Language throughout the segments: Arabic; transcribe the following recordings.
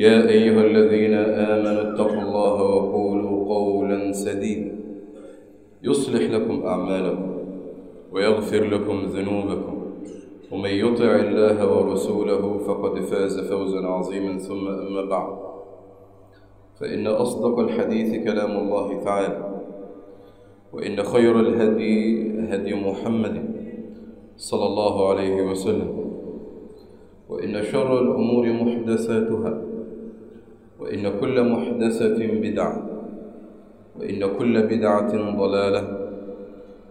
يا أيها الذين آمنوا اتقوا الله وقولوا قولا سديدا. يصلح لكم أعمالكم ويغفر لكم ذنوبكم. ومن يطع الله ورسوله فقد فاز فوزا عظيما ثم أما بعد. فإن أصدق الحديث كلام الله تعالى وإن خير الهدي هدي محمد صلى الله عليه وسلم وإن شر الأمور محدثاتها. وإن كل محدثة بدعة وإن كل بدعة ضلالة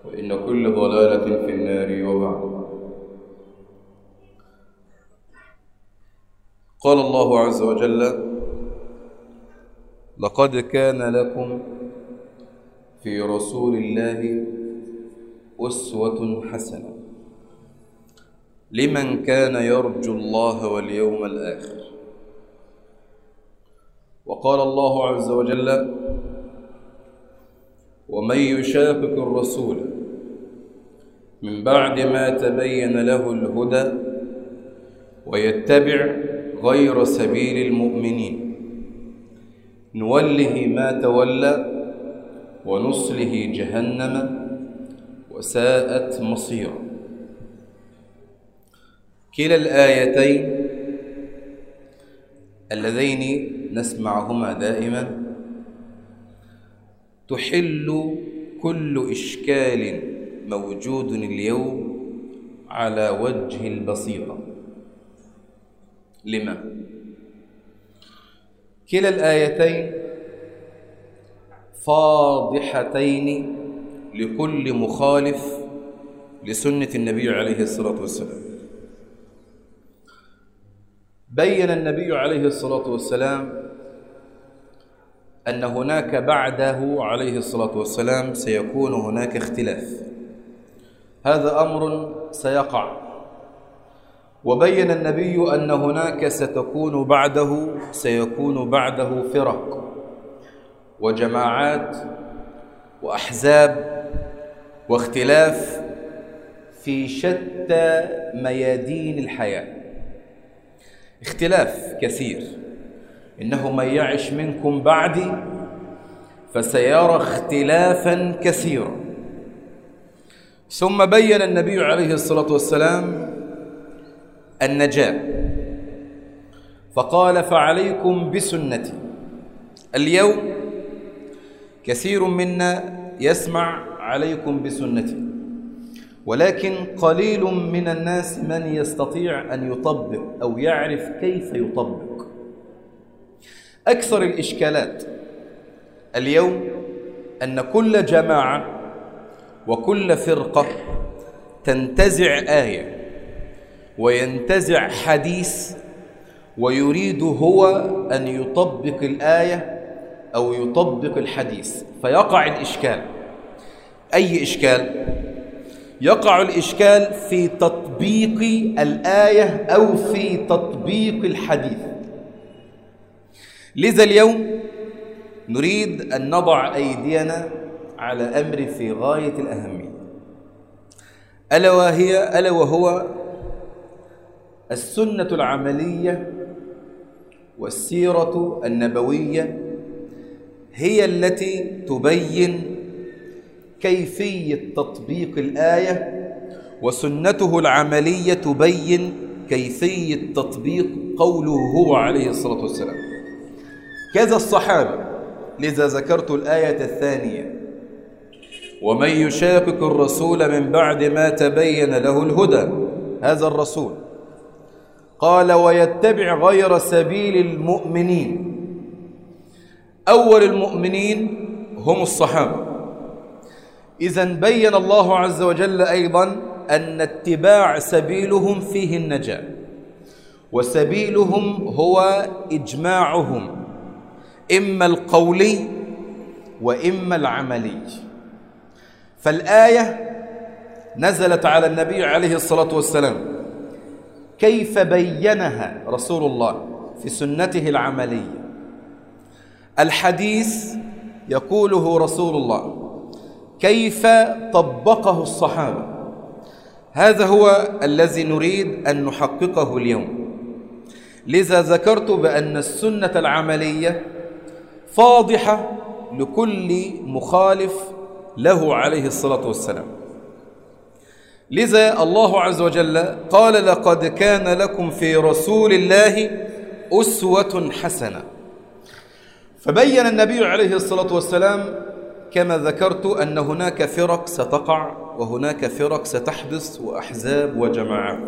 وإن كل ضلالة في النار وبعد. قال الله عز وجل لقد كان لكم في رسول الله أسوة حسنة لمن كان يرجو الله واليوم الآخر. وقال الله عز وجل ومن يشاقق الرسول من بعد ما تبين له الهدى ويتبع غير سبيل المؤمنين نوله ما تولى ونصله جهنم وساءت مصيرا كلا الآيتين اللذين نسمعهما دائما. تحل كل إشكال موجود اليوم على وجه البسيطة لما؟ كلا الآيتين فاضحتين لكل مخالف لسنة النبي عليه الصلاة والسلام. بين النبي عليه الصلاة والسلام أن هناك بعده عليه الصلاة والسلام سيكون هناك اختلاف. هذا أمر سيقع. وبين النبي أن هناك ستكون بعده سيكون بعده فرق وجماعات وأحزاب واختلاف في شتى ميادين الحياة. اختلاف كثير. إنه من يعش منكم بعدي فسيرى اختلافا كثيرا. ثم بين النبي عليه الصلاة والسلام النجاة فقال فعليكم بسنتي. اليوم كثير منا يسمع عليكم بسنتي. ولكن قليل من الناس من يستطيع أن يطبق أو يعرف كيف يطبق. أكثر الإشكالات اليوم أن كل جماعة وكل فرقة تنتزع آية وينتزع حديث ويريد هو أن يطبق الآية أو يطبق الحديث. فيقع الإشكال. أي إشكال؟ يقع الإشكال في تطبيق الآية أو في تطبيق الحديث. لذا اليوم نريد أن نضع أيدينا على أمر في غاية الأهمية. ألا وهي ألا وهو السنة العملية والسيرة النبوية هي التي تبين كيفية تطبيق الآية وسنته العملية تبين كيفية تطبيق قوله هو عليه الصلاة والسلام. كذا الصحابة لذا ذكرت الآية الثانية. ومن يشاكك الرسول من بعد ما تبين له الهدى هذا الرسول. قال ويتبع غير سبيل المؤمنين. أول المؤمنين هم الصحابة. إذا بين الله عز وجل أيضا أن اتباع سبيلهم فيه النجاة. وسبيلهم هو إجماعهم إما القولي وإما العملي. فالآية نزلت على النبي عليه الصلاة والسلام كيف بينها رسول الله في سنته العملية. الحديث يقوله رسول الله كيف طبقه الصحابة؟ هذا هو الذي نريد أن نحققه اليوم. لذا ذكرت بأن السنة العملية فاضحة لكل مخالف له عليه الصلاة والسلام. لذا الله عز وجل قال لقد كان لكم في رسول الله أسوة حسنة. فبين النبي عليه الصلاة والسلام كما ذكرت أن هناك فرق ستقع وهناك فرق ستحدث وأحزاب وجماعات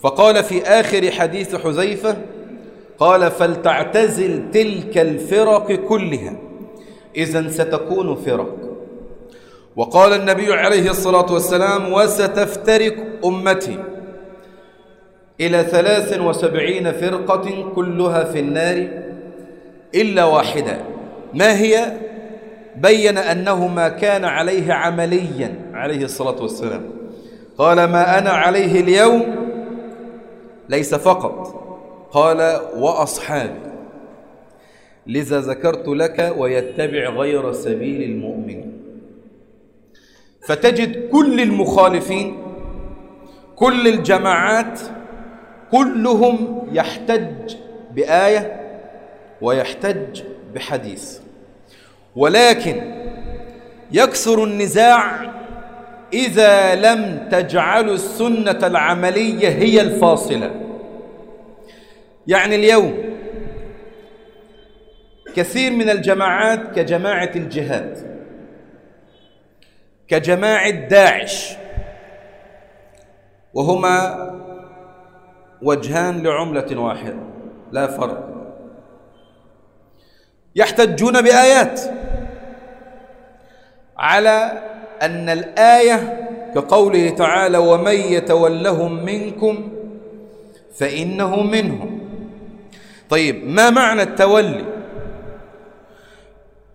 فقال في آخر حديث حذيفة قال فلتعتزل تلك الفرق كلها إذا ستكون فرق. وقال النبي عليه الصلاة والسلام وستفترق أمتي. إلى ثلاث وسبعين فرقة كلها في النار إلا واحدة. ما هي؟ بين أنه ما كان عليه عمليا. عليه الصلاة والسلام. قال ما أنا عليه اليوم ليس فقط. قال وأصحابي. لذا ذكرت لك ويتبع غير سبيل المؤمنين. فتجد كل المخالفين كل الجماعات كلهم يحتج بآية ويحتج بحديث. ولكن يكثر النزاع إذا لم تجعلوا السنة العملية هي الفاصلة. يعني اليوم كثير من الجماعات كجماعة الجهاد كجماعة داعش وهما وجهان لعملة واحدة لا فرق. يحتجون بآيات. على أن الآية كقوله تعالى ومن يتولهم منكم فإنه منهم. طيب ما معنى التولي؟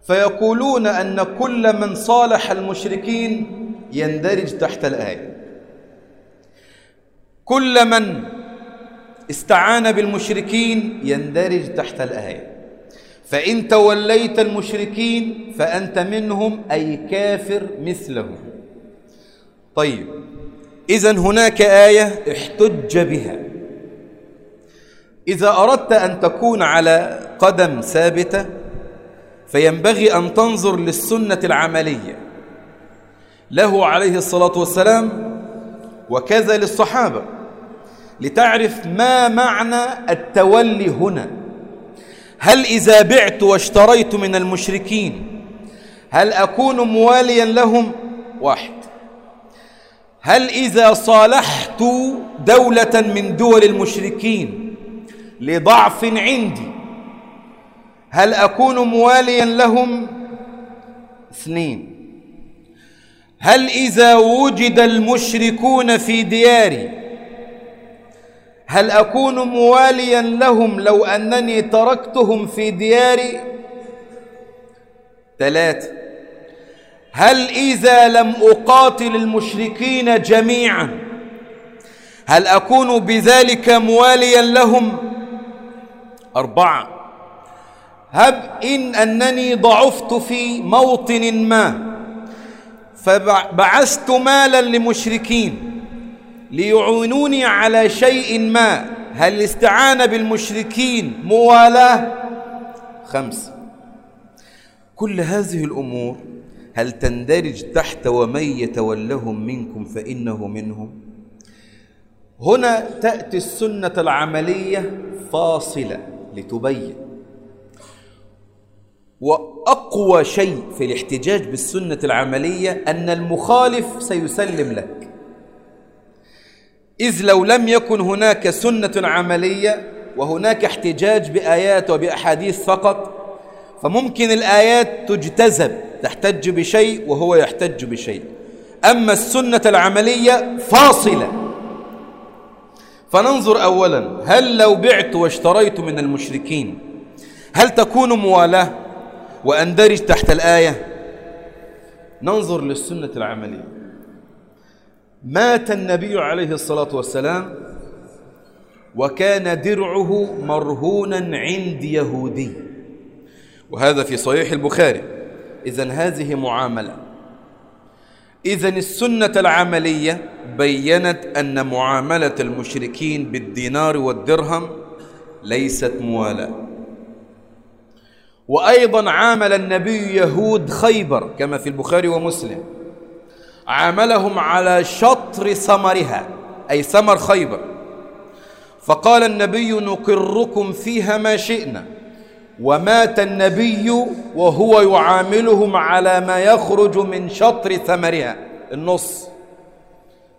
فيقولون أن كل من صالح المشركين يندرج تحت الآية. كل من استعان بالمشركين يندرج تحت الآية. فإن توليت المشركين فأنت منهم أي كافر مثلهم. طيب إذا هناك آية احتج بها. إذا أردت أن تكون على قدم ثابتة فينبغي أن تنظر للسنة العملية. له عليه الصلاة والسلام وكذا للصحابة لتعرف ما معنى التولي هنا. هل إذا بعت واشتريت من المشركين هل أكون مواليا لهم؟ واحد. هل إذا صالحت دولة من دول المشركين لضعف عندي هل أكون مواليا لهم؟ اثنين. هل إذا وجد المشركون في دياري هل أكون مواليا لهم لو أنني تركتهم في دياري؟ ثلاثة. هل إذا لم أقاتل المشركين جميعا هل أكون بذلك مواليا لهم؟ أربعة. هب إن أنني ضعفت في موطن ما فبعثت مالا لمشركين. ليعونوني على شيء ما. هل الاستعانة بالمشركين موالاة؟ خمسة كل هذه الأمور هل تندرج تحت ومن يتولهم منكم فإنه منهم؟ هنا تأتي السنة العملية فاصلة لتبين. وأقوى شيء في الاحتجاج بالسنة العملية أن المخالف سيسلم لك. إذ لو لم يكن هناك سنة عملية وهناك احتجاج بآيات وبأحاديث فقط فممكن الآيات تجتذب تحتج بشيء وهو يحتج بشيء. أما السنة العملية فاصلة. فننظر أولا هل لو بعت واشتريت من المشركين هل تكون موالاة وأندرج تحت الآية؟ ننظر للسنة العملية. مات النبي عليه الصلاة والسلام وكان درعه مرهونا عند يهودي. وهذا في صحيح البخاري. إذا هذه معاملة. إذا السنة العملية بينت أن معاملة المشركين بالدينار والدرهم ليست موالاة. وأيضا عامل النبي يهود خيبر كما في البخاري ومسلم. عاملهم على شطر ثمرها أي ثمر خيبر. فقال النبي نقركم فيها ما شئنا. ومات النبي وهو يعاملهم على ما يخرج من شطر ثمرها. النص.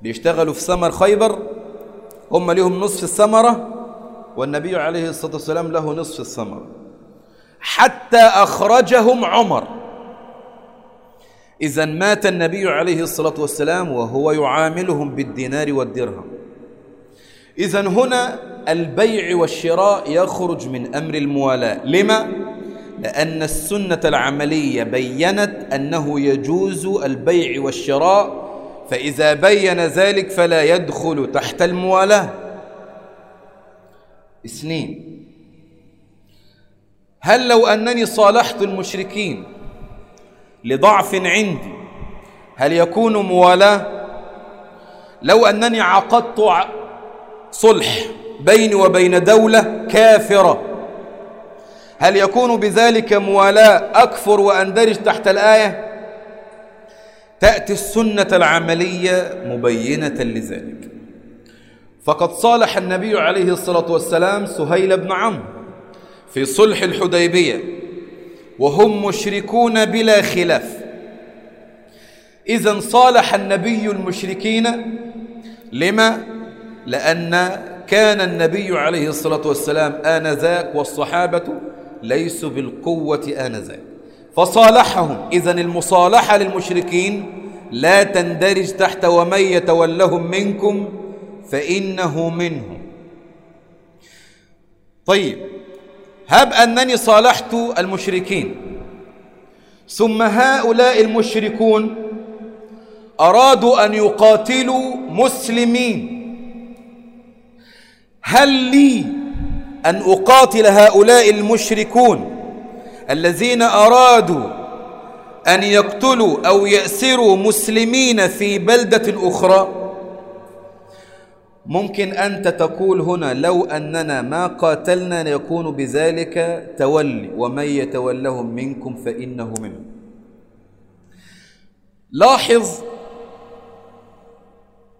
بيشتغلوا في ثمر خيبر هم لهم نصف الثمرة والنبي عليه الصلاة والسلام له نصف الثمرة. حتى أخرجهم عمر. إذا مات النبي عليه الصلاة والسلام وهو يعاملهم بالدينار والدرهم. إذا هنا البيع والشراء يخرج من أمر الموالاة. لما؟ لأن السنة العملية بينت أنه يجوز البيع والشراء فإذا بين ذلك فلا يدخل تحت الموالاة. اثنين هل لو أنني صالحت المشركين لضعف عندي. هل يكون موالاة؟ لو أنني عقدت صلح بيني وبين دولة كافرة هل يكون بذلك موالاة أكفر وأندرج تحت الآية؟ تأتي السنة العملية مبينة لذلك. فقد صالح النبي عليه الصلاة والسلام سهيل بن عمرو في صلح الحديبية. وهم مشركون بلا خلاف. إذا صالح النبي المشركين لما؟ لأن كان النبي عليه الصلاة والسلام آنذاك والصحابة ليسوا بالقوة آنذاك. فصالحهم إذا المصالحة للمشركين لا تندرج تحت ومن يتولهم منكم فإنه منهم. طيب. هب أنني صالحت المشركين. ثم هؤلاء المشركون أرادوا أن يقاتلوا مسلمين. هل لي أن أقاتل هؤلاء المشركون الذين أرادوا أن يقتلوا أو يأسروا مسلمين في بلدة أخرى؟ ممكن أنت تقول هنا لو أننا ما قاتلنا يكون بذلك تولي ومن يتولهم منكم فإنه منهم لاحظ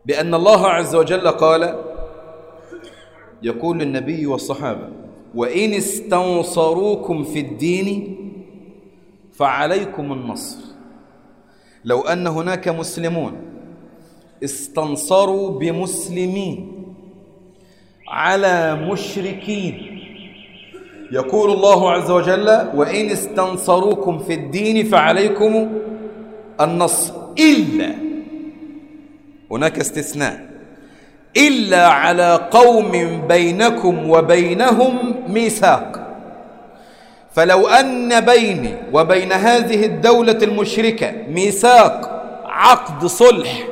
بأن الله عز وجل قال يقول للنبي والصحابة وإن استنصروكم في الدين فعليكم النصر. لو أن هناك مسلمون استنصروا بمسلمين على مشركين. يقول الله عز وجل وإن استنصروكم في الدين فعليكم النصر. إلا هناك استثناء إلا على قوم بينكم وبينهم ميثاق. فلو أن بيني وبين هذه الدولة المشركة ميثاق عقد صلح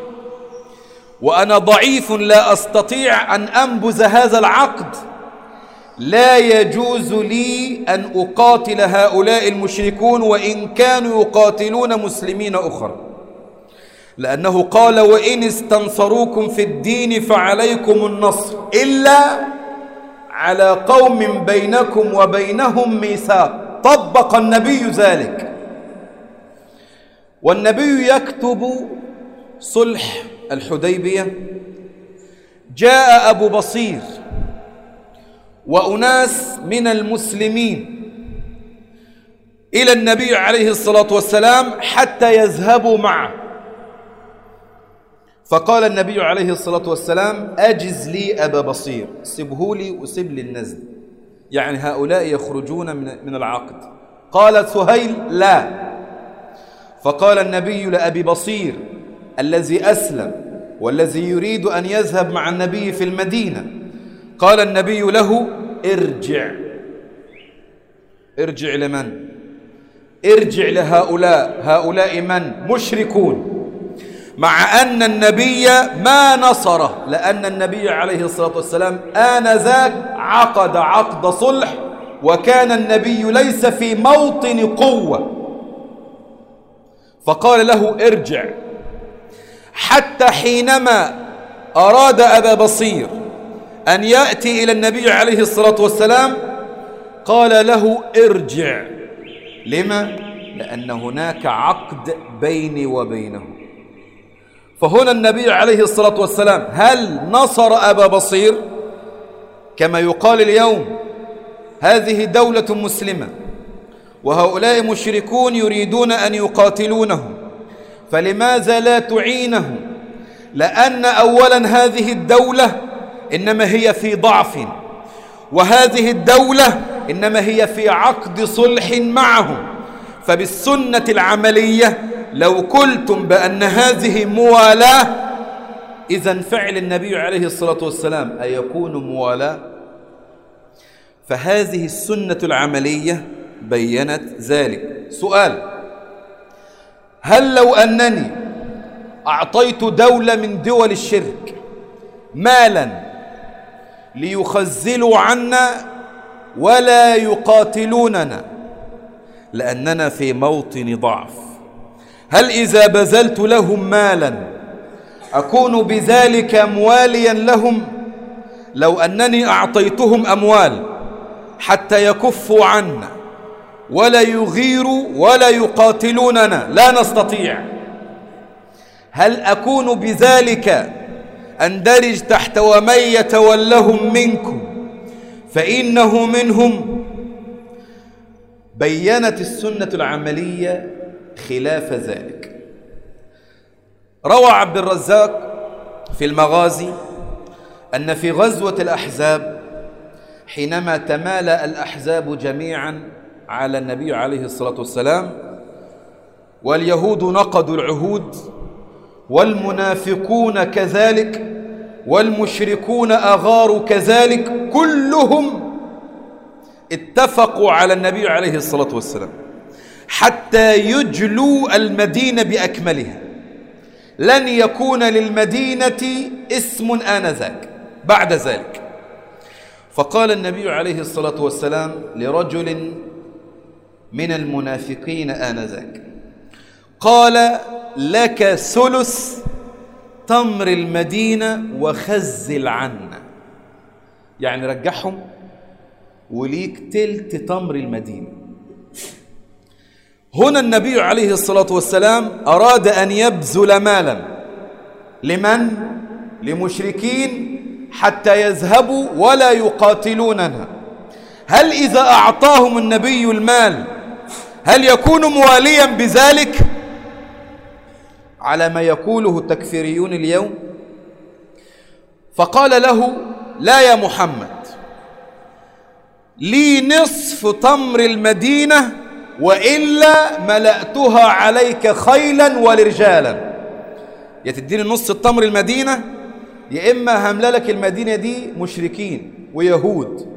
وأنا ضعيف لا أستطيع أن أنبذ هذا العقد. لا يجوز لي أن أقاتل هؤلاء المشركون وإن كانوا يقاتلون مسلمين أخرى لأنه قال وإن استنصروكم في الدين فعليكم النصر إلا على قوم بينكم وبينهم ميثاق. طبق النبي ذلك. والنبي يكتب صلح الحديبية جاء أبو بصير وأناس من المسلمين إلى النبي عليه الصلاة والسلام حتى يذهبوا معه. فقال النبي عليه الصلاة والسلام أجز لي أبا بصير سبه لي وسب لي النزل. يعني هؤلاء يخرجون من من العقد. قال سهيل لا. فقال النبي لأبي بصير الذي أسلم والذي يريد أن يذهب مع النبي في المدينة. قال النبي له ارجع. ارجع لمن؟ ارجع لهؤلاء. هؤلاء من؟ مشركون. مع أن النبي ما نصره لأن النبي عليه الصلاة والسلام آنذاك عقد عقد صلح وكان النبي ليس في موطن قوة. فقال له ارجع. حتى حينما أراد أبا بصير أن يأتي إلى النبي عليه الصلاة والسلام قال له ارجع. لما؟ لأن هناك عقد بيني وبينه. فهنا النبي عليه الصلاة والسلام هل نصر أبا بصير؟ كما يقال اليوم هذه دولة مسلمة وهؤلاء مشركون يريدون أن يقاتلونهم. فلماذا لا تعينهم لأن أولا هذه الدولة إنما هي في ضعف وهذه الدولة إنما هي في عقد صلح معهم فبالسنة العملية لو قلتم بأن هذه موالاة إذا فعل النبي عليه الصلاة والسلام أيكون موالاة؟ فهذه السنة العملية بينت ذلك. سؤال هل لو أنني أعطيت دولة من دول الشرك مالا ليخزلوا عنا ولا يقاتلوننا؟ لأننا في موطن ضعف. هل إذا بذلت لهم مالا أكون بذلك مواليا لهم؟ لو أنني أعطيتهم أموال حتى يكفوا عنا. ولا يغيروا ولا يقاتلوننا. لا نستطيع. هل أكون بذلك أندرج تحت ومن يتولهم منكم؟ فإنه منهم. بينت السنة العملية خلاف ذلك. روى عبد الرزاق في المغازي أن في غزوة الأحزاب حينما تمالأ الأحزاب جميعا على النبي عليه الصلاة والسلام واليهود نقضوا العهود والمنافقون كذلك والمشركون أغاروا كذلك كلهم اتفقوا على النبي عليه الصلاة والسلام حتى يجلوا المدينة بأكملها. لن يكون للمدينة اسم آنذاك بعد ذلك. فقال النبي عليه الصلاة والسلام لرجل من المنافقين آنذاك. قال لك ثلث تمر المدينة وخزل عنا. يعني رجعهم وليك تلت تمر المدينة. هنا النبي عليه الصلاة والسلام أراد أن يبذل مالا. لمن؟ لمشركين حتى يذهبوا ولا يقاتلوننا. هل إذا أعطاهم النبي المال هل يكون مواليا بذلك على ما يقوله التكفيريون اليوم؟ فقال له لا يا محمد لي نصف تمر المدينة وإلا ملأتها عليك خيلا ورجالا. يا تديني نص التمر المدينة؟ يا إما هملا لك المدينة دي مشركين ويهود.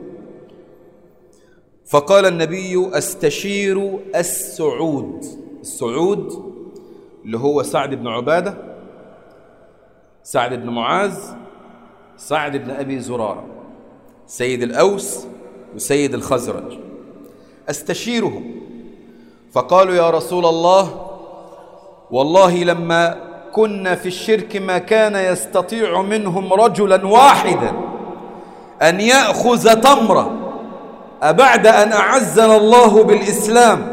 فقال النبي أستشير السعود. السعود اللي هو سعد بن عبادة سعد بن معاذ سعد بن أبي زرارة سيد الأوس وسيد الخزرج. أستشيرهم. فقالوا يا رسول الله والله لما كنا في الشرك ما كان يستطيع منهم رجلا واحدا أن يأخذ تمرة. أبعد أن أعزنا الله بالإسلام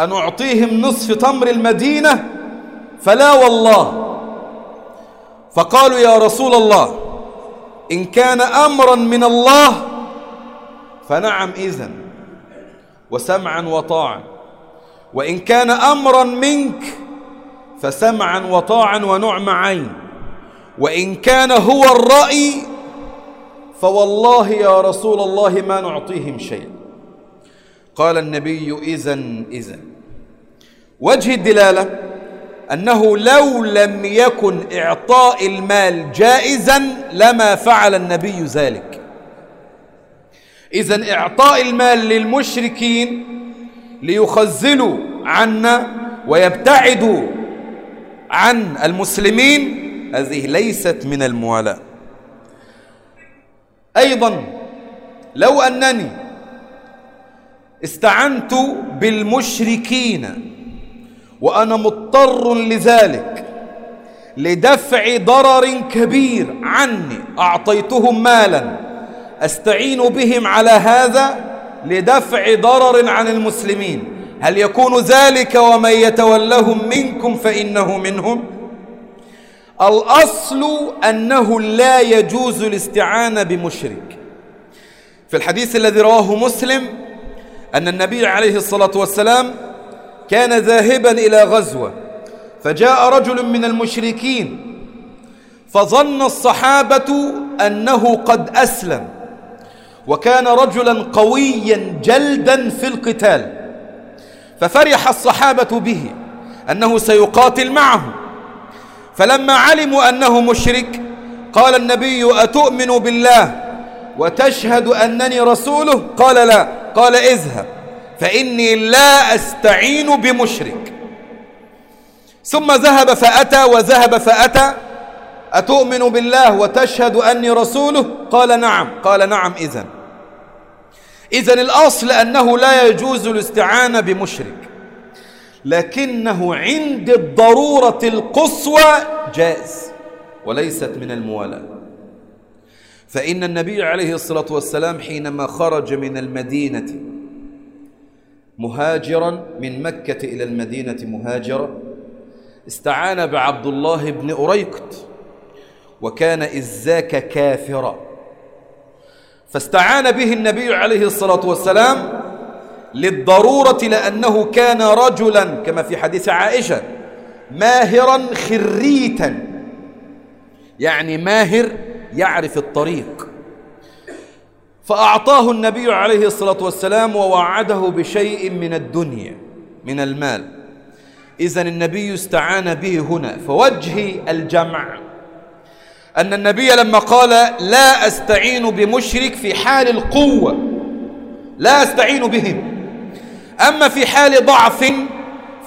أن أعطيهم نصف تمر المدينة فلا والله. فقالوا يا رسول الله إن كان أمرا من الله فنعم إذن وسمعا وطاعا. وإن كان أمرا منك فسمعا وطاعا ونعم عين. وإن كان هو الرأي فوالله يا رسول الله ما نعطيهم شيئا. قال النبي إذن إذن. وجه الدلالة أنه لو لم يكن إعطاء المال جائزا لما فعل النبي ذلك. إذا إعطاء المال للمشركين ليخزلوا عنا ويبتعدوا عن المسلمين هذه ليست من الموالاة. أيضا لو أنني استعنت بالمشركين وأنا مضطر لذلك لدفع ضرر كبير عني أعطيتهم مالا أستعين بهم على هذا لدفع ضرر عن المسلمين. هل يكون ذلك ومن يتولهم منكم فإنه منهم؟ الأصل أنه لا يجوز الاستعانة بمشرك. في الحديث الذي رواه مسلم أن النبي عليه الصلاة والسلام كان ذاهبا إلى غزوة فجاء رجل من المشركين فظن الصحابة أنه قد أسلم وكان رجلا قويا جلدا في القتال ففرح الصحابة به أنه سيقاتل معه. فلما علموا أنه مشرك قال النبي أتؤمن بالله وتشهد أنني رسوله؟ قال لا. قال اذهب فإني لا أستعين بمشرك. ثم ذهب فأتى وذهب فأتى أتؤمن بالله وتشهد أني رسوله؟ قال نعم. قال نعم إذن. إذن الأصل أنه لا يجوز الاستعانة بمشرك. لكنه عند الضرورة القصوى جائز وليست من الموالاة. فإن النبي عليه الصلاة والسلام حينما خرج من المدينة مهاجرا من مكة إلى المدينة مهاجرا استعان بعبد الله بن أريكت وكان إذاك كافرا. فاستعان به النبي عليه الصلاة والسلام للضرورة لأنه كان رجلا كما في حديث عائشة ماهرا خريتا. يعني ماهر يعرف الطريق. فأعطاه النبي عليه الصلاة والسلام ووعده بشيء من الدنيا من المال. إذن النبي استعان به هنا. فوجه الجمع. أن النبي لما قال لا أستعين بمشرك في حال القوة لا أستعين بهم. أما في حال ضعف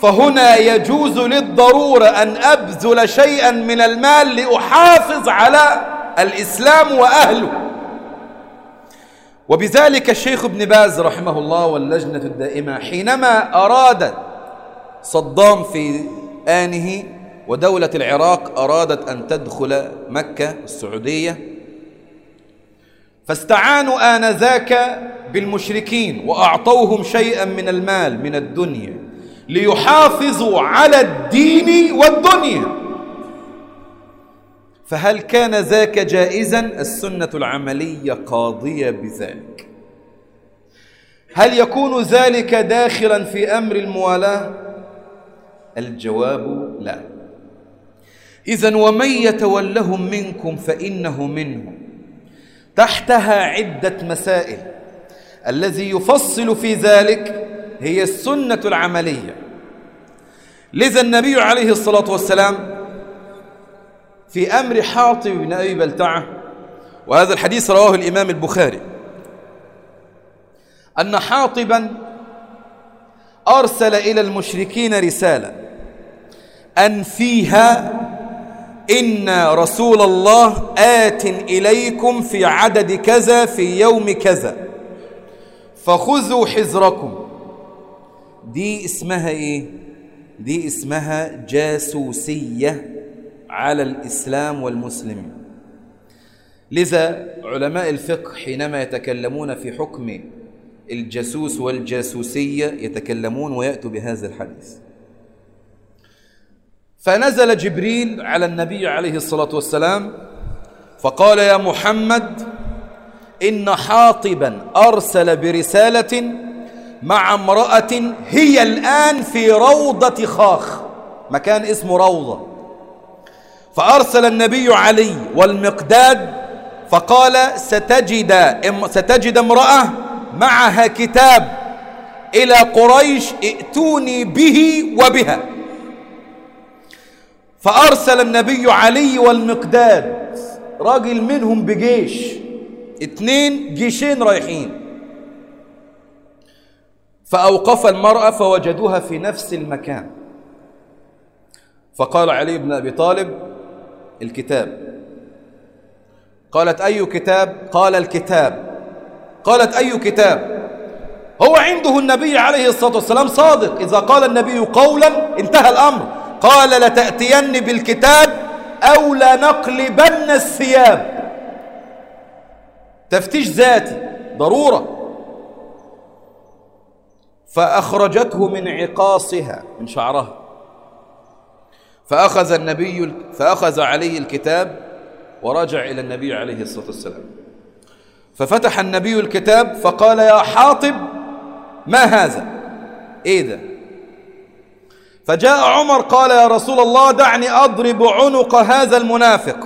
فهنا يجوز للضرورة أن أبذل شيئا من المال لأحافظ على الإسلام وأهله. وبذلك الشيخ ابن باز رحمه الله واللجنة الدائمة حينما أراد صدام في آنه ودولة العراق أرادت أن تدخل مكة السعودية فاستعانوا آنذاك بالمشركين وأعطوهم شيئا من المال من الدنيا ليحافظوا على الدين والدنيا. فهل كان ذاك جائزا؟ السنة العملية قاضية بذلك. هل يكون ذلك داخلا في أمر الموالاة؟ الجواب لا. إذا ومن يتولهم منكم فإنه منهم. تحتها عدة مسائل. الذي يفصل في ذلك هي السنة العملية. لذا النبي عليه الصلاة والسلام في أمر حاطب بن أبي بلتعة وهذا الحديث رواه الإمام البخاري أن حاطبا أرسل إلى المشركين رسالة أن فيها إن رسول الله آت إليكم في عدد كذا في يوم كذا. فخذوا حذركم. دي اسمها إيه؟ دي اسمها جاسوسية على الإسلام والمسلمين. لذا علماء الفقه حينما يتكلمون في حكم الجاسوس والجاسوسية يتكلمون ويأتوا بهذا الحديث. فنزل جبريل على النبي عليه الصلاة والسلام فقال يا محمد إن حاطبا أرسل برسالة مع امرأة هي الآن في روضة خاخ مكان اسمه روضة. فأرسل النبي علي والمقداد فقال ستجد ستجد امرأة معها كتاب إلى قريش ائتوني به وبها. فأرسل النبي علي والمقداد راجل منهم بجيش. اتنين جيشين رايحين. فأوقف المرأة فوجدوها في نفس المكان. فقال علي بن أبي طالب الكتاب. قالت أي كتاب؟ قال الكتاب. قالت أي كتاب؟ هو عنده النبي عليه الصلاة والسلام صادق. إذا قال النبي قولا انتهى الأمر. قال لتأتين بالكتاب أو لنقلبن الثياب. تفتيش ذاتي ضرورة. فأخرجته من عقاصها من شعرها. فأخذ النبي فأخذ عليه الكتاب ورجع إلى النبي عليه الصلاة والسلام. ففتح النبي الكتاب فقال يا حاطب ما هذا؟ إيه ده؟ فجاء عمر قال يا رسول الله دعني أضرب عنق هذا المنافق.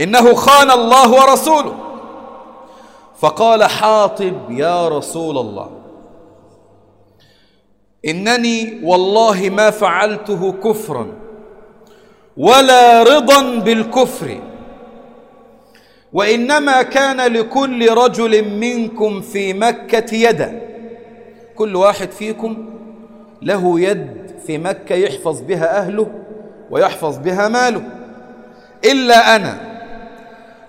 إنه خان الله ورسوله. فقال حاطب يا رسول الله. إنني والله ما فعلته كفرا ولا رضا بالكفر. وإنما كان لكل رجل منكم في مكة يدا. كل واحد فيكم له يد في مكة يحفظ بها أهله ويحفظ بها ماله. إلا أنا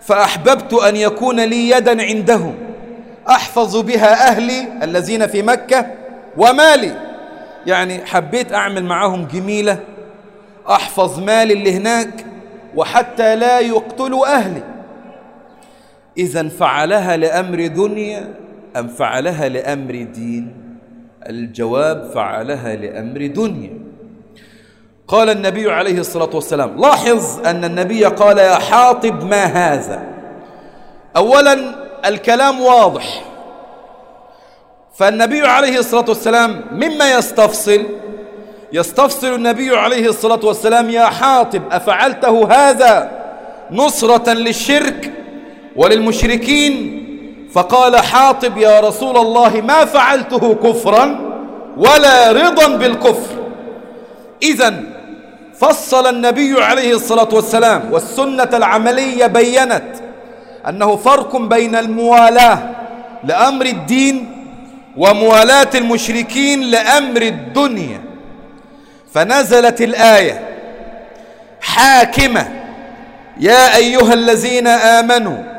فأحببت أن يكون لي يدا عندهم أحفظ بها أهلي الذين في مكة ومالي. يعني حبيت أعمل معهم جميلة أحفظ مالي اللي هناك وحتى لا يقتلوا أهلي. إذا فعلها لأمر دنيا أم فعلها لأمر دين؟ الجواب فعلها لأمر دنيا. قال النبي عليه الصلاة والسلام لاحظ أن النبي قال يا حاطب ما هذا؟ أولا الكلام واضح. فالنبي عليه الصلاة والسلام مما يستفصل؟ يستفصل النبي عليه الصلاة والسلام يا حاطب أفعلته هذا نصرة للشرك وللمشركين فقال حاطب يا رسول الله ما فعلته كفرا ولا رضا بالكفر. إذا فصل النبي عليه الصلاة والسلام والسنة العملية بينت أنه فرق بين الموالاة لأمر الدين وموالاة المشركين لأمر الدنيا. فنزلت الآية حاكمة يا أيها الذين آمنوا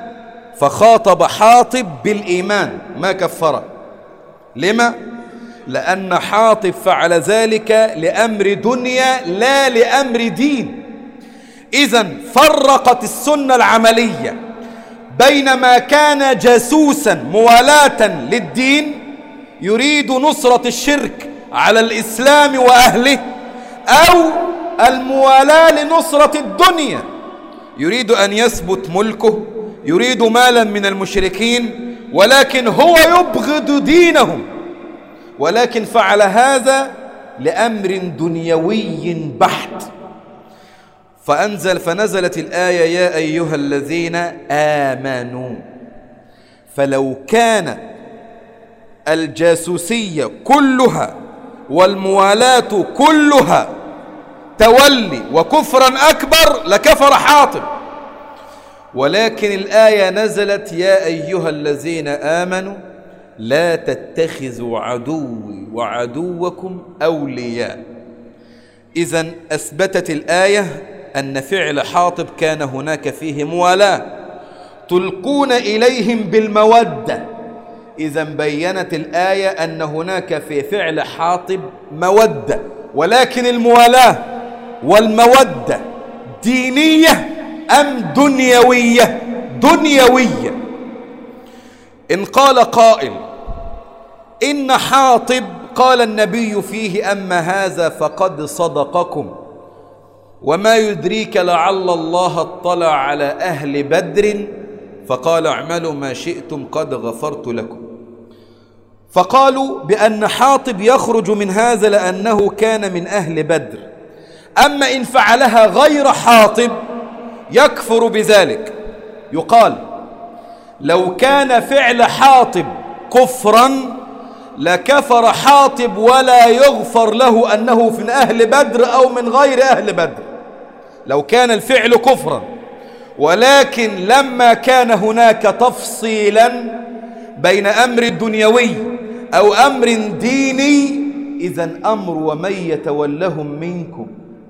فخاطب حاطب بالإيمان ما كفر. لما؟ لأن حاطب فعل ذلك لأمر دنيا لا لأمر دين. إذا فرقت السنة العملية بين ما كان جاسوسا موالاة للدين يريد نصرة الشرك على الإسلام وأهله أو الموالاة لنصرة الدنيا يريد أن يثبت ملكه. يريد مالا من المشركين ولكن هو يبغض دينهم. ولكن فعل هذا لأمر دنيوي بحت. فأنزل فنزلت الآية يا أيها الذين آمنوا فلو كان الجاسوسية كلها والموالاة كلها تولي وكفرا أكبر لكفر حاطب ولكن الآية نزلت يا أيها الذين آمنوا لا تتخذوا عدوي وعدوكم أولياء. إذا أثبتت الآية أن فعل حاطب كان هناك فيه موالاة. تلقون إليهم بالمودة. إذا بينت الآية أن هناك في فعل حاطب مودة. ولكن الموالاة والمودة دينية. أم دنيوية؟ دنيوية. إن قال قائل إن حاطب قال النبي فيه أما هذا فقد صدقكم. وما يدريك لعل الله اطلع على أهل بدر فقال اعملوا ما شئتم قد غفرت لكم. فقالوا بأن حاطب يخرج من هذا لأنه كان من أهل بدر. أما إن فعلها غير حاطب يكفر بذلك. يقال لو كان فعل حاطب كفرا لكفر حاطب ولا يغفر له أنه من أهل بدر أو من غير أهل بدر. لو كان الفعل كفرا ولكن لما كان هناك تفصيلا بين أمر دنيوي أو أمر ديني إذا أمر ومن يتولهم منكم.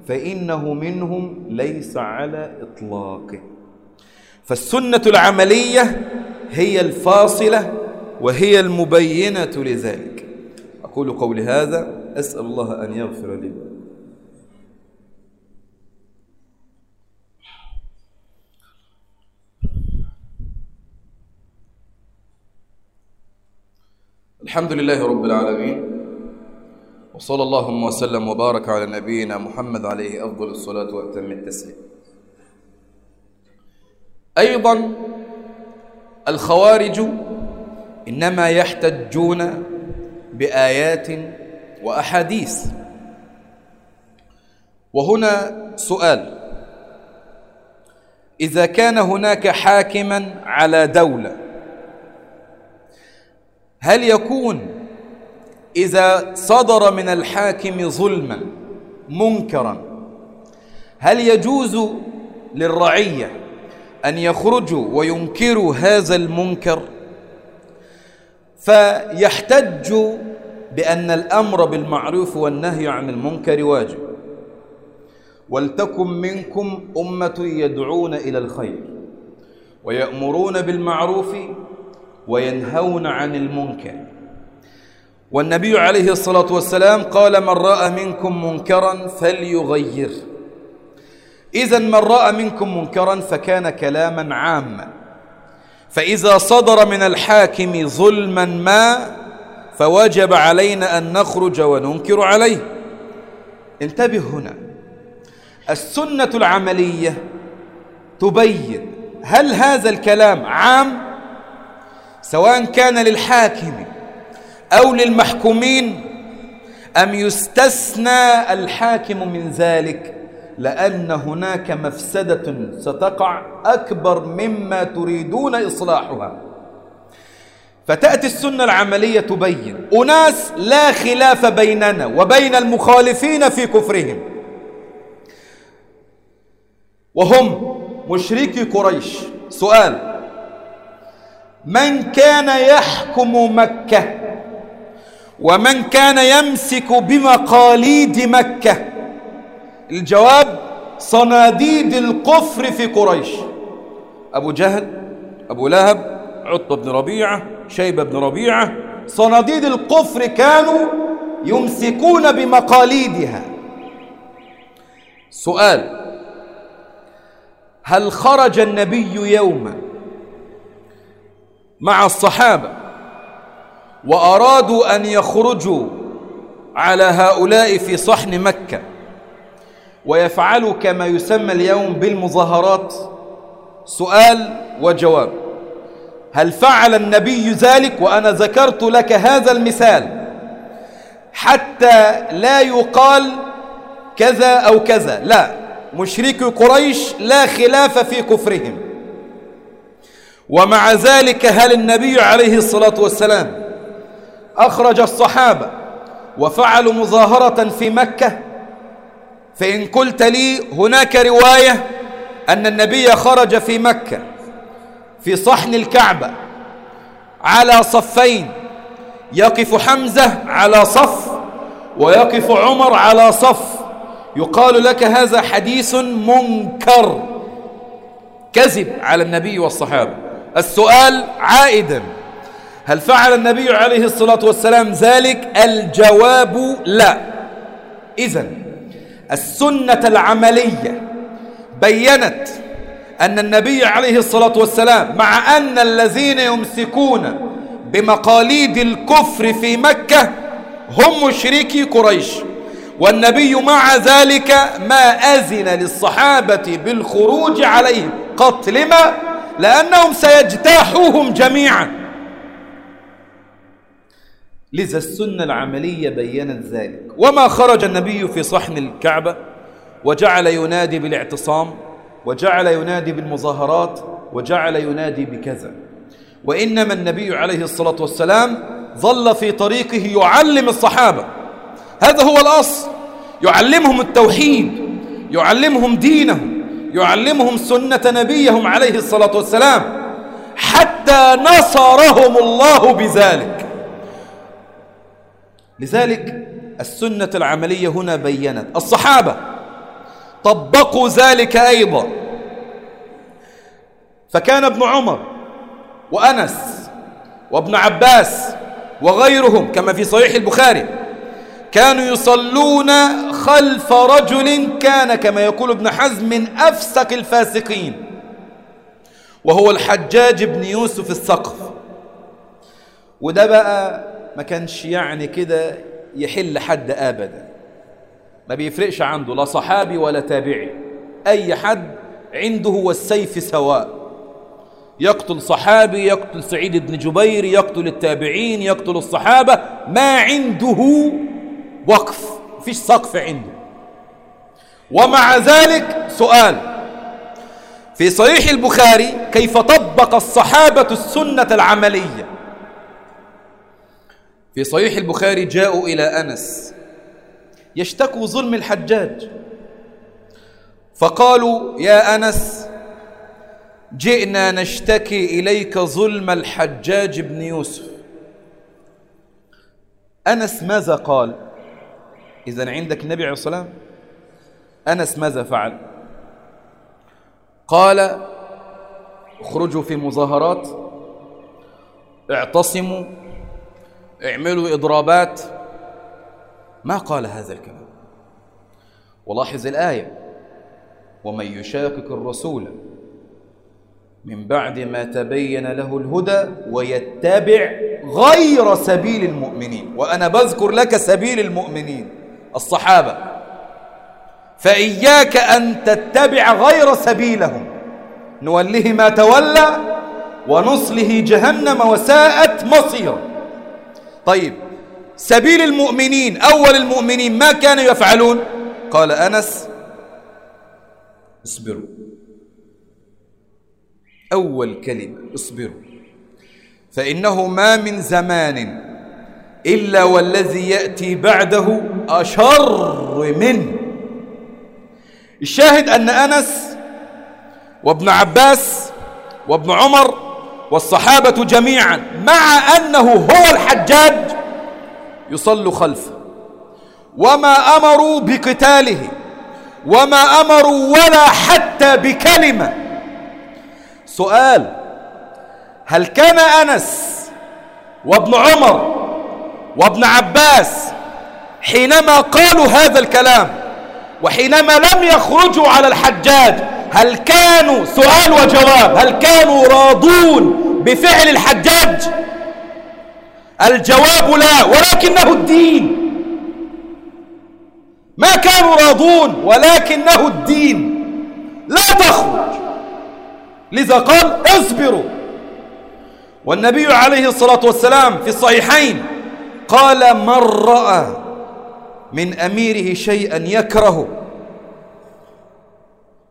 فإنه منهم ليس على إطلاقه. فالسنة العملية هي الفاصلة وهي المبينة لذلك. أقول قولي هذا أسأل الله أن يغفر لي. الحمد لله رب العالمين. وصلى اللهم وسلم وبارك على نبينا محمد عليه أفضل الصلاة وأتم التسليم. أيضا الخوارج إنما يحتجون بآيات وأحاديث. وهنا سؤال. إذا كان هناك حاكما على دولة هل يكون إذا صدر من الحاكم ظلما منكرا هل يجوز للرعية أن يخرجوا وينكروا هذا المنكر؟ فيحتج بأن الأمر بالمعروف والنهي عن المنكر واجب. ولتكن منكم أمة يدعون إلى الخير ويأمرون بالمعروف وينهون عن المنكر. والنبي عليه الصلاة والسلام قال من رأى منكم منكرا فليغير. إذا من رأى منكم منكرا فكان كلاما عاما. فإذا صدر من الحاكم ظلما ما فوجب علينا أن نخرج وننكر عليه. انتبه هنا. السنة العملية تبين هل هذا الكلام عام؟ سواء كان للحاكم أو للمحكومين أم يستثنى الحاكم من ذلك لأن هناك مفسدة ستقع أكبر مما تريدون إصلاحها. فتأتي السنة العملية تبين أناس لا خلاف بيننا وبين المخالفين في كفرهم. وهم مشركي قريش. سؤال من كان يحكم مكة؟ ومن كان يمسك بمقاليد مكة. الجواب صناديد الكفر في قريش. أبو جهل أبو لهب عطب بن ربيعة شيبة بن ربيعة صناديد الكفر كانوا يمسكون بمقاليدها. سؤال هل خرج النبي يوما مع الصحابة وأرادوا أن يخرجوا على هؤلاء في صحن مكة ويفعلوا كما يسمى اليوم بالمظاهرات. سؤال وجواب هل فعل النبي ذلك؟ وأنا ذكرت لك هذا المثال حتى لا يقال كذا أو كذا. لا مشركي قريش لا خلاف في كفرهم. ومع ذلك هل النبي عليه الصلاة والسلام أخرج الصحابة وفعلوا مظاهرة في مكة. فإن قلت لي هناك رواية أن النبي خرج في مكة في صحن الكعبة على صفين يقف حمزة على صف ويقف عمر على صف. يقال لك هذا حديث منكر. كذب على النبي والصحابة. السؤال عائدا. هل فعل النبي عليه الصلاة والسلام ذلك؟ الجواب لا. إذن السنة العملية بينت أن النبي عليه الصلاة والسلام مع أن الذين يمسكون بمقاليد الكفر في مكة هم مشركي قريش والنبي مع ذلك ما أذن للصحابة بالخروج عليهم قتل ما؟ لأنهم سيجتاحوهم جميعا. لذا السنة العملية بينت ذلك. وما خرج النبي في صحن الكعبة وجعل ينادي بالاعتصام وجعل ينادي بالمظاهرات وجعل ينادي بكذا. وإنما النبي عليه الصلاة والسلام ظل في طريقه يعلم الصحابة. هذا هو الأصل. يعلمهم التوحيد يعلمهم دينهم يعلمهم سنة نبيهم عليه الصلاة والسلام. حتى نصرهم الله بذلك. لذلك السنة العملية هنا بينت. الصحابة طبقوا ذلك أيضا. فكان ابن عمر وأنس وابن عباس وغيرهم كما في صحيح البخاري كانوا يصلون خلف رجل كان كما يقول ابن حزم من أفسق الفاسقين وهو الحجاج بن يوسف الثقف وده بقى ما كانش يعني كده يحل حد أبدا. ما بيفرقش عنده لا صحابي ولا تابعي. أي حد عنده هو السيف سواء. يقتل صحابي يقتل سعيد بن جبير يقتل التابعين يقتل الصحابة. ما عنده وقف فيش سقف عنده. ومع ذلك سؤال في صحيح البخاري كيف طبق الصحابة السنة العملية؟ في صحيح البخاري جاءوا إلى أنس. يشتكوا ظلم الحجاج. فقالوا يا أنس جئنا نشتكي إليك ظلم الحجاج بن يوسف. أنس ماذا قال؟ إذا عندك النبي عليه الصلاة والسلام. أنس ماذا فعل؟ قال اخرجوا في مظاهرات اعتصموا اعملوا إضرابات. ما قال هذا الكلام. ولاحظ الآية. ومن يشاقق الرسول من بعد ما تبين له الهدى ويتبع غير سبيل المؤمنين. وأنا بذكر لك سبيل المؤمنين. الصحابة. فإياك أن تتبع غير سبيلهم. نوله ما تولى ونصله جهنم وساءت مصيرا. طيب سبيل المؤمنين أول المؤمنين ما كانوا يفعلون؟ قال أنس اصبروا. أول كلمة اصبروا. فإنه ما من زمان إلا والذي يأتي بعده أشر منه. الشاهد أن أنس وابن عباس وابن عمر والصحابة جميعا مع أنه هو الحجاج يصلوا خلفه. وما أمروا بقتاله وما أمروا ولا حتى بكلمة. سؤال هل كان أنس وابن عمر وابن عباس حينما قالوا هذا الكلام وحينما لم يخرجوا على الحجاج هل كانوا سؤال وجواب هل كانوا راضون بفعل الحجاج؟ الجواب لا ولكنه الدين. ما كانوا راضون ولكنه الدين. لا تخرج. لذا قال اصبروا. والنبي عليه الصلاة والسلام في الصحيحين قال من رأى من أميره شيئا يكره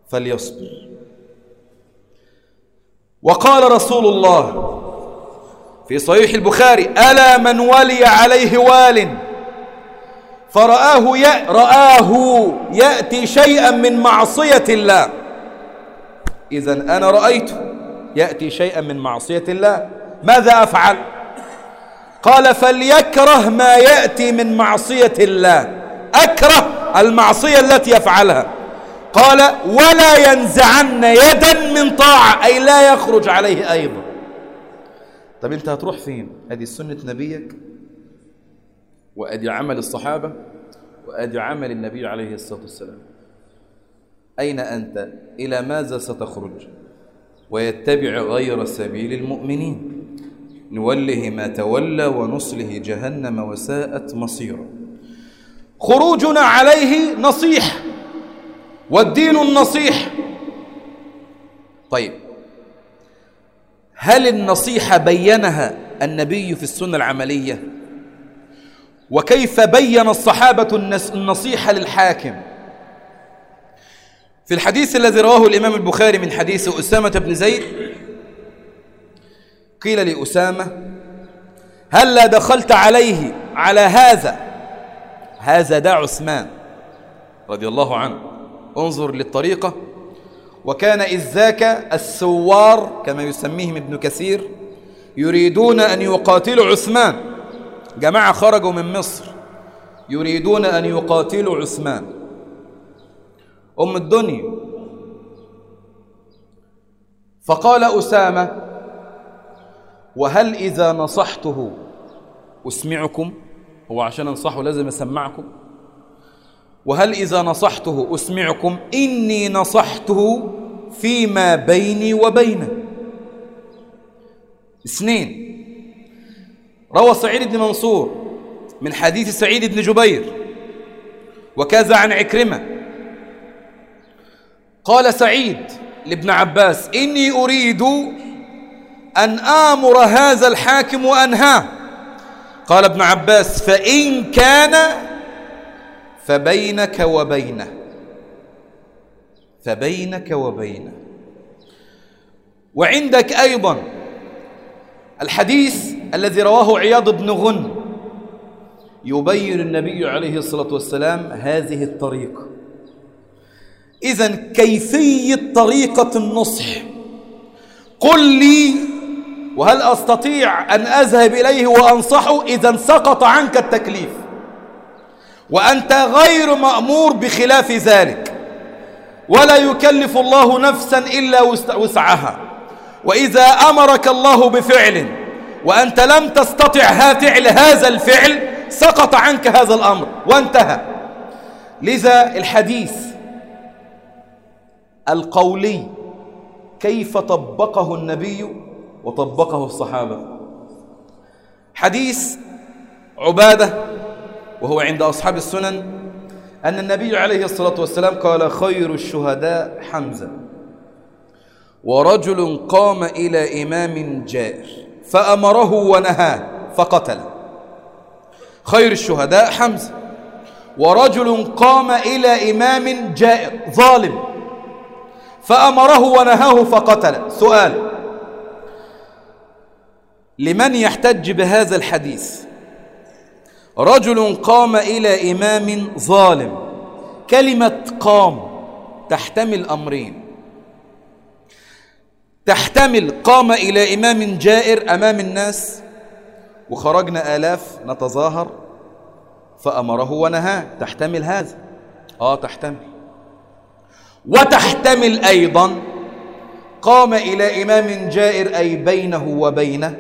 فليصبر. وقال رسول الله في صحيح البخاري ألا من ولي عليه وال فرآه. رآه يأتي شيئا من معصية الله. إذا أنا رأيت يأتي شيئا من معصية الله. ماذا أفعل؟ قال فليكره ما يأتي من معصية الله. أكره المعصية التي يفعلها. قال ولا ينزعن يدا من طاعة أي لا يخرج عليه أيضا. طب أنت هتروح فين؟ هذه سنة نبيك وأدي عمل الصحابة وأدي عمل النبي عليه الصلاة والسلام. أين أنت؟ إلى ماذا ستخرج؟ ويتبع غير سبيل المؤمنين. نوله ما تولى ونصله جهنم وساءت مصيرا خروجنا عليه نصيح والدين النصيح. طيب. هل النصيحة بينها النبي في السنة العملية؟ وكيف بين الصحابة النصيحة للحاكم؟ في الحديث الذي رواه الإمام البخاري من حديث أسامة بن زيد قيل لأسامة هل لا دخلت عليه على هذا؟ هذا دا عثمان رضي الله عنه. انظر للطريقة. وكان إذ ذاك السوار كما يسميهم ابن كثير يريدون أن يقاتلوا عثمان. جماعة خرجوا من مصر يريدون أن يقاتلوا عثمان. أم الدنيا. فقال أسامة وهل إذا نصحته أسمعكم هو عشان أنصحه لازم أسمعكم. وهل إذا نصحته أسمعكم إني نصحته فيما بيني وبينه. اثنين روى سعيد بن منصور من حديث سعيد بن جبير وكذا عن عكرمة. قال سعيد لابن عباس إني أريد أن آمر هذا الحاكم وأنهاه. قال ابن عباس فإن كان فبينك وبينه. فبينك وبينه. وعندك أيضا الحديث الذي رواه عياض بن غن. يبين النبي عليه الصلاة والسلام هذه الطريقة إذا كيفية طريقة النصح؟ قل لي وهل أستطيع أن أذهب إليه وأنصحه إذا سقط عنك التكليف؟ وأنت غير مأمور بخلاف ذلك. ولا يكلف الله نفسا إلا وسعها. وإذا أمرك الله بفعل وأنت لم تستطع فعل هذا الفعل سقط عنك هذا الأمر وانتهى. لذا الحديث القولي كيف طبقه النبي وطبقه الصحابة؟ حديث عبادة وهو عند أصحاب السنن أن النبي عليه الصلاة والسلام قال خير الشهداء حمزة. ورجل قام إلى إمام جائر فأمره ونهاه فقتله. خير الشهداء حمزة. ورجل قام إلى إمام جائر ظالم فأمره ونهاه فقتله. سؤال لمن يحتج بهذا الحديث؟ رجل قام إلى إمام ظالم. كلمة قام تحتمل أمرين. تحتمل قام إلى إمام جائر أمام الناس وخرجنا آلاف نتظاهر فأمره ونهاه تحتمل هذا؟ آه تحتمل. وتحتمل أيضا قام إلى إمام جائر أي بينه وبينه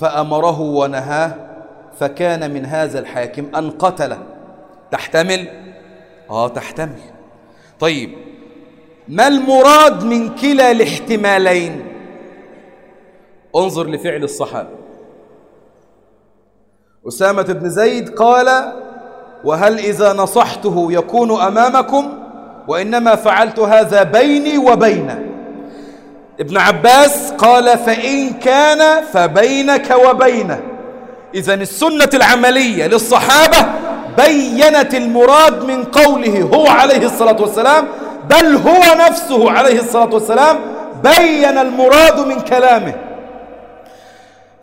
فأمره ونهاه. فكان من هذا الحاكم أن قتله تحتمل؟ آه تحتمل. طيب ما المراد من كلا الاحتمالين؟ انظر لفعل الصحابة. أسامة بن زيد قال وهل إذا نصحته يكون أمامكم؟ وإنما فعلت هذا بيني وبينه. ابن عباس قال فإن كان فبينك وبينه. إذا السنة العملية للصحابة بينت المراد من قوله هو عليه الصلاة والسلام بل هو نفسه عليه الصلاة والسلام بين المراد من كلامه.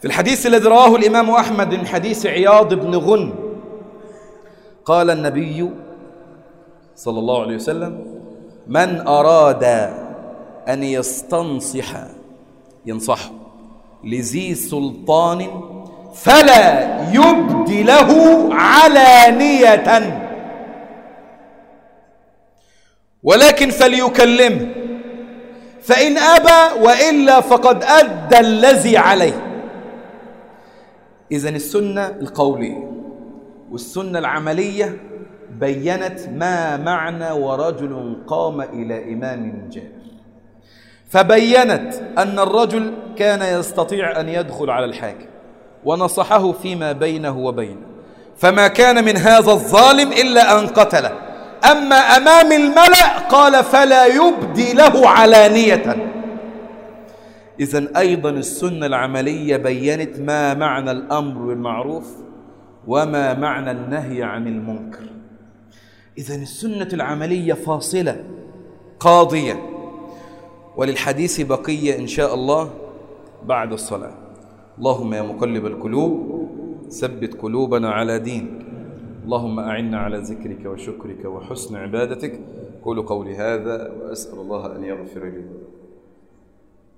في الحديث الذي رواه الإمام أحمد من حديث عياض بن غن قال النبي صلى الله عليه وسلم من أراد أن يستنصح ينصح لذي سلطان فلا يبدي له علانية ولكن فليكلمه. فإن أبى وإلا فقد أدى الذي عليه. إذن السنة القولية والسنة العملية بينت ما معنى ورجل قام إلى إمام جائر فبينت أن الرجل كان يستطيع أن يدخل على الحاكم. ونصحه فيما بينه وبينه. فما كان من هذا الظالم إلا أن قتله. أما أمام الملأ قال فلا يبدي له علانية. إذا أيضا السنة العملية بينت ما معنى الأمر بالمعروف وما معنى النهي عن المنكر. إذا السنة العملية فاصلة قاضية. وللحديث بقية إن شاء الله بعد الصلاة. اللهم يا مقلب القلوب ثبت قلوبنا على دينك. اللهم أعنا على ذكرك وشكرك وحسن عبادتك. قولوا قولي هذا وأسأل الله أن يغفر لي.